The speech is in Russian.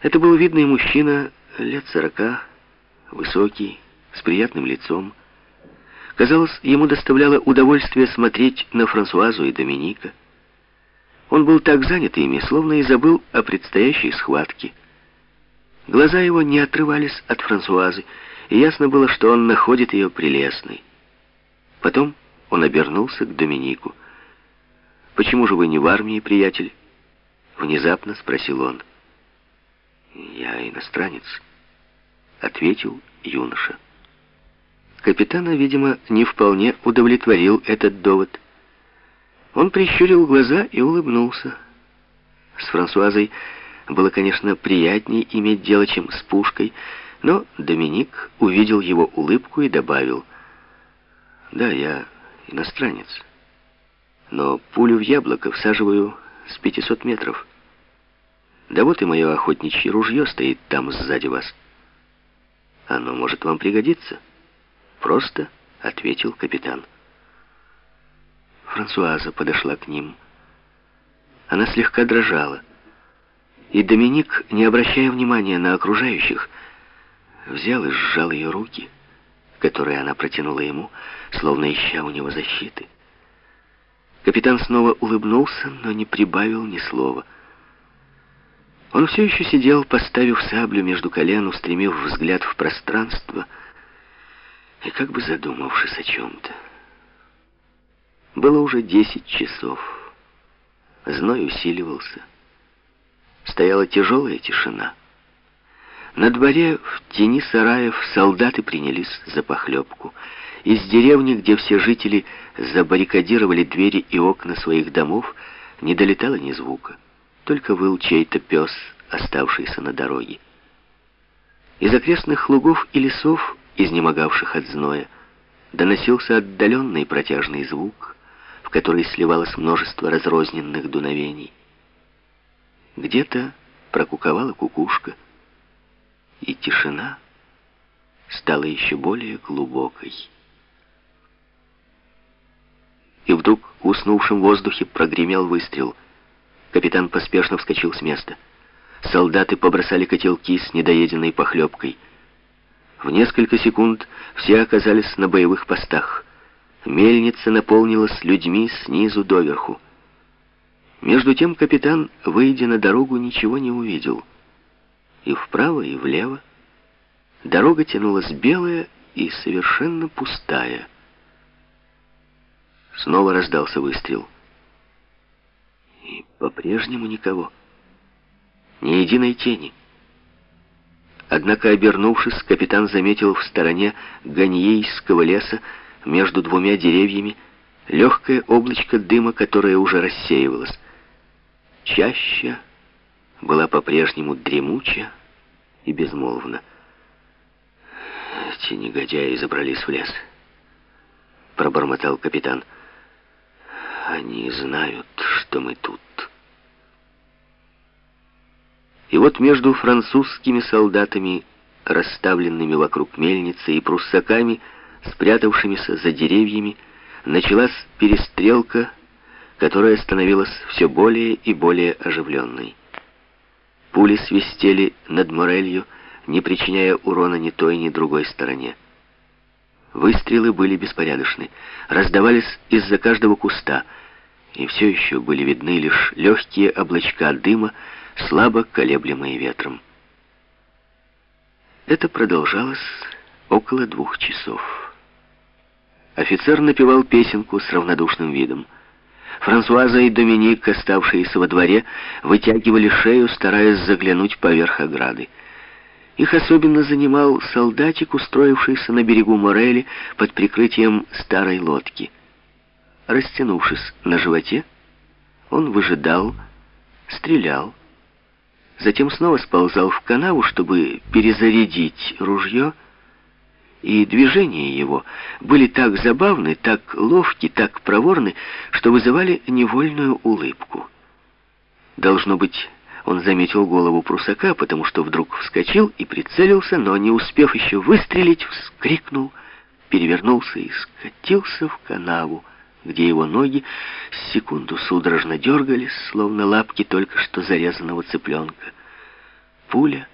Это был видный мужчина лет сорока, высокий, с приятным лицом. Казалось, ему доставляло удовольствие смотреть на Франсуазу и Доминика. Он был так занят ими, словно и забыл о предстоящей схватке. Глаза его не отрывались от Франсуазы, и ясно было, что он находит ее прелестной. Потом он обернулся к Доминику. «Почему же вы не в армии, приятель?» Внезапно спросил он. «Я иностранец», — ответил юноша. Капитана, видимо, не вполне удовлетворил этот довод. Он прищурил глаза и улыбнулся. С Франсуазой было, конечно, приятнее иметь дело, чем с пушкой, но Доминик увидел его улыбку и добавил, «Да, я иностранец, но пулю в яблоко всаживаю с 500 метров. Да вот и мое охотничье ружье стоит там сзади вас. Оно может вам пригодиться». «Просто», — ответил капитан. Франсуаза подошла к ним. Она слегка дрожала. И Доминик, не обращая внимания на окружающих, взял и сжал ее руки, которые она протянула ему, словно ища у него защиты. Капитан снова улыбнулся, но не прибавил ни слова. Он все еще сидел, поставив саблю между колен, устремив взгляд в пространство и как бы задумавшись о чем-то. Было уже десять часов. Зной усиливался. Стояла тяжелая тишина. На дворе в тени сараев солдаты принялись за похлебку. Из деревни, где все жители забаррикадировали двери и окна своих домов, не долетало ни звука. Только выл чей-то пес, оставшийся на дороге. Из окрестных лугов и лесов, изнемогавших от зноя, доносился отдаленный протяжный звук, в который сливалось множество разрозненных дуновений. Где-то прокуковала кукушка, и тишина стала еще более глубокой. И вдруг в уснувшем воздухе прогремел выстрел. Капитан поспешно вскочил с места. Солдаты побросали котелки с недоеденной похлебкой. В несколько секунд все оказались на боевых постах. Мельница наполнилась людьми снизу доверху. Между тем капитан, выйдя на дорогу, ничего не увидел. И вправо, и влево. Дорога тянулась белая и совершенно пустая. Снова раздался выстрел. По-прежнему никого. Ни единой тени. Однако, обернувшись, капитан заметил в стороне Ганьейского леса между двумя деревьями легкое облачко дыма, которое уже рассеивалось. Чаще была по-прежнему дремуча и безмолвна. «Эти негодяи забрались в лес», — пробормотал капитан. «Они знают, что мы тут». И вот между французскими солдатами, расставленными вокруг мельницы, и пруссаками, спрятавшимися за деревьями, началась перестрелка которая становилась все более и более оживленной. Пули свистели над Морелью, не причиняя урона ни той, ни другой стороне. Выстрелы были беспорядочны, раздавались из-за каждого куста, и все еще были видны лишь легкие облачка дыма, слабо колеблемые ветром. Это продолжалось около двух часов. Офицер напевал песенку с равнодушным видом. Франсуаза и Доминик, оставшиеся во дворе, вытягивали шею, стараясь заглянуть поверх ограды. Их особенно занимал солдатик, устроившийся на берегу Морели под прикрытием старой лодки. Растянувшись на животе, он выжидал, стрелял, затем снова сползал в канаву, чтобы перезарядить ружье, и движения его были так забавны, так ловки, так проворны, что вызывали невольную улыбку. Должно быть, он заметил голову прусака, потому что вдруг вскочил и прицелился, но, не успев еще выстрелить, вскрикнул, перевернулся и скатился в канаву, где его ноги секунду судорожно дергались, словно лапки только что зарезанного цыпленка. пуля